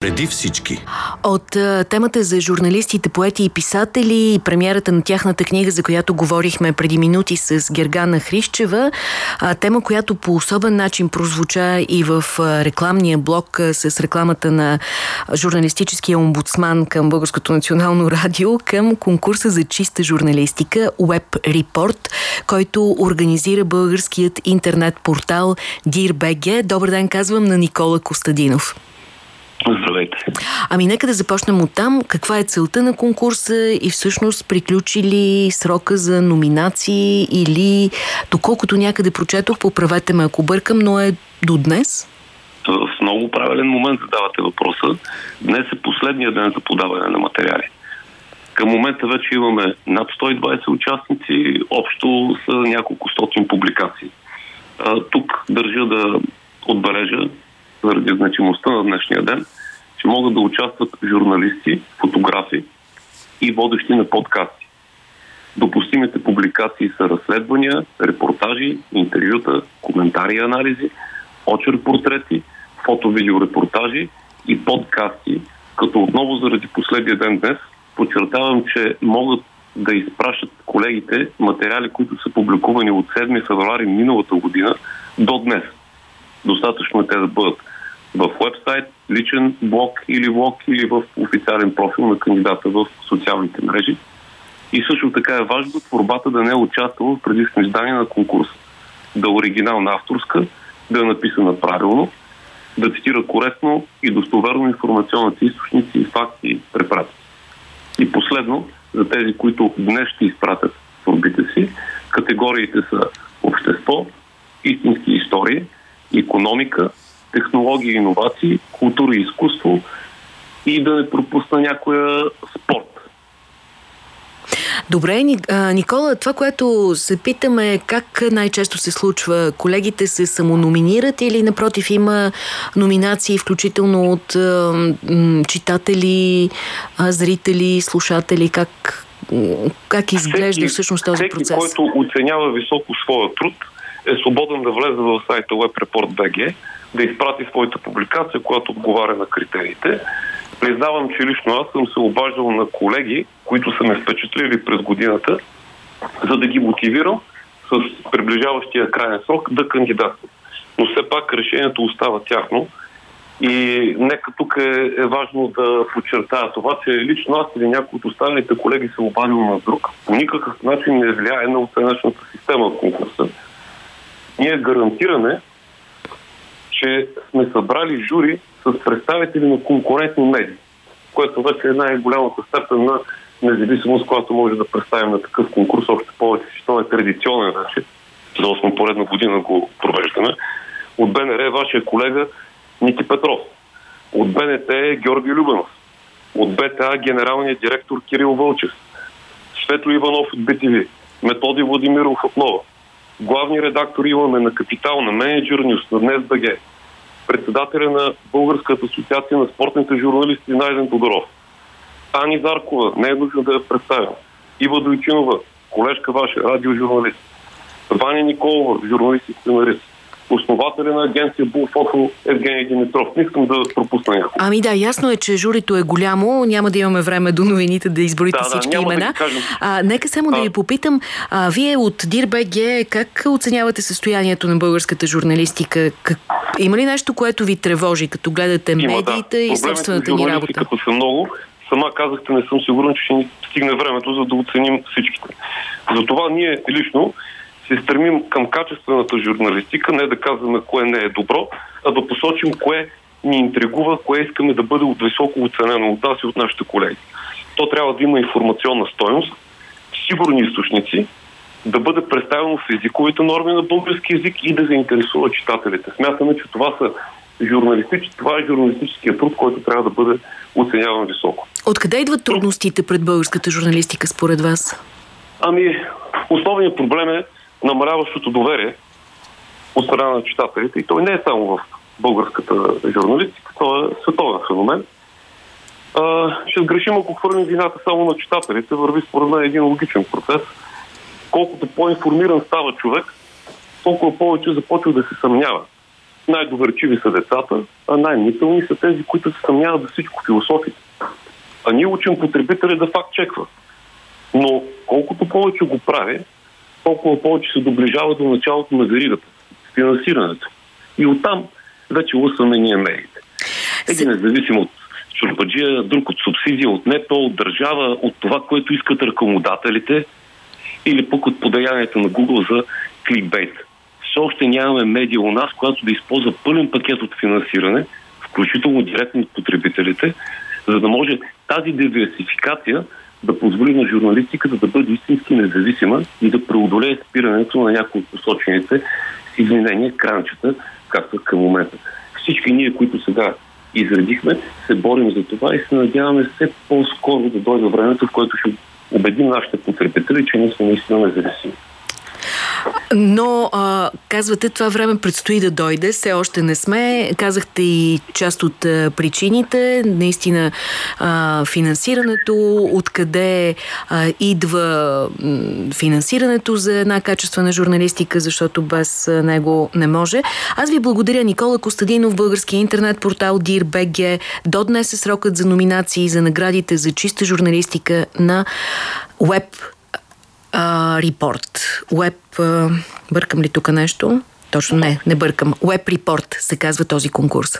преди всички. От а, темата за журналистите, поети и писатели и премиерата на тяхната книга, за която говорихме преди минути с Гергана Хрищева, а, тема, която по особен начин прозвуча и в а, рекламния блок а, с рекламата на журналистическия омбудсман към Българското национално радио, към конкурса за чиста журналистика Web Report, който организира българският интернет портал DIRBG. Добър ден, казвам на Никола Костадинов. Здравейте. Ами нека да започнем от там. Каква е целта на конкурса и всъщност приключи ли срока за номинации или доколкото някъде прочетох, поправете ме ако бъркам, но е до днес? В много правилен момент задавате въпроса. Днес е последния ден за подаване на материали. Към момента вече имаме над 120 участници, общо са няколко стотин публикации. А, тук държа да отбележа, заради значимостта на днешния ден, че могат да участват журналисти, фотографи и водещи на подкасти. Допустимите публикации са разследвания, репортажи, интервюта, коментари и анализи, очер портрети, фото-видеорепортажи и подкасти, като отново заради последния ден днес подчертавам, че могат да изпращат колегите материали, които са публикувани от 7 февруари миналата година до днес. Достатъчно е те да бъдат в вебсайт, личен блог или блог или в официален профил на кандидата в социалните мрежи. И също така е важно творбата да не е участвала в предишно издание на конкурса. Да е оригинална авторска, да е написана правилно, да цитира коректно и достоверно информационните източници и факти и препрати. И последно, за тези, които днес ще изпратят творбите си, категориите са общество, истински истории, економика, технологии и иновации, култура и изкуство и да не пропусна някоя спорт. Добре, Никола, това, което се питаме как най-често се случва, колегите се самономинират или напротив има номинации, включително от читатели, зрители, слушатели, как, как изглежда всеки, всъщност този всеки, процес? който оценява високо своя труд, е свободен да влезе в сайта WebReport.bg да изпрати своята публикация, която отговаря на критериите. Признавам, че лично аз съм се обаждал на колеги, които са ме впечатлили през годината, за да ги мотивирам с приближаващия крайен срок да кандидатстват. Но все пак решението остава тяхно. И нека тук е, е важно да подчертая това, че лично аз или някои от останалите колеги се обадил на друг, по никакъв начин не влияе на оценъчната система в конкурса. Ние гарантираме, че сме събрали жури с представители на конкурентни медии, което вече е най-голямата степен на независимост, която може да представим на такъв конкурс, още повече, че той е традиционен вече. За 8 поредна година го провеждаме. От БНР е вашия колега Ники Петров. От БНТ е Георги Любенов. От БТА генералният директор Кирил Вълчев. Свето Иванов от БТВ. Методи Владимиров от. Главни редактори имаме на Капитал, на Менеджер Нюс, на Днес БГ. Председателя на Българската асоциация на спортните журналисти Найден Тодоров. Ани Заркова, не е нужно да я представям. Ива Дойчинова, колежка ваша, радиожурналист. Ваня Николова, журналист и сценарист основателя на агенция Булфото Евгений Димитров. Не искам да пропусна някой. Ами да, ясно е, че журито е голямо. Няма да имаме време до новините да изборите Да, да, всички да имена. кажем. а, нека само да А. ви попитам, а, вие от DIRBG как оценявате състоянието на българската журналистика? Как... Има ли нещо, което ви тревожи, като гледате Има, медиите да. и собствената на ни работа? журналистиката са много. Сама казахте, не съм сигурен, че ще ни стигне времето, за да оценим всичките. Затова ние лично се стремим към качествената журналистика, не да казваме кое не е добро, а да посочим кое ни интригува, кое искаме да бъде от високо оценено от нас и от нашите колеги. То трябва да има информационна стойност, сигурни източници, да бъде представено в езиковите норми на български язик и да заинтересува читателите. Смятаме, че това са журналистически, това е журналистическия труд, който трябва да бъде оценяван високо. Откъде идват трудностите пред българската журналистика според вас? Ами, основният проблем е намаляващото доверие от страна на читателите и той не е само в българската журналистика, той е световен феномен. А, ще сгрешим, ако хвърлим вината само на читателите, върви според мен един логичен процес. Колкото по-информиран става човек, толкова повече започва да се съмнява. най-доверчиви са децата, а най-мнителни са тези, които се съмняват за всичко философите. А ние учим потребителя да факт чеква. Но колкото повече го прави, толкова повече се доближава до началото на веригата, финансирането. И оттам вече лъсваме ние медиите. Един независим от чурбаджия, друг от субсидия, от НЕТО, от държава, от това, което искат ръкомодателите или пък от подаянията на Google за кликбейт. Все още нямаме медия у нас, която да използва пълен пакет от финансиране, включително директно от потребителите, за да може тази диверсификация да позволи на журналистиката да бъде истински независима и да преодолее спирането на някои от посочените с изменения кранчета, както към момента. Всички ние, които сега изредихме, се борим за това и се надяваме все по-скоро да дойде времето, в което ще убедим нашите потребители, че ние сме наистина независими. Но, а, казвате, това време предстои да дойде, все още не сме. Казахте и част от а, причините, наистина а, финансирането, откъде а, идва финансирането за една качествена журналистика, защото без него не може. Аз ви благодаря, Никола Костадинов, българския интернет портал DIR.BG. До днес е срокът за номинации за наградите за чиста журналистика на Web Репорт. А, бъркам ли тук нещо? Точно не, не бъркам. Web Report се казва този конкурс.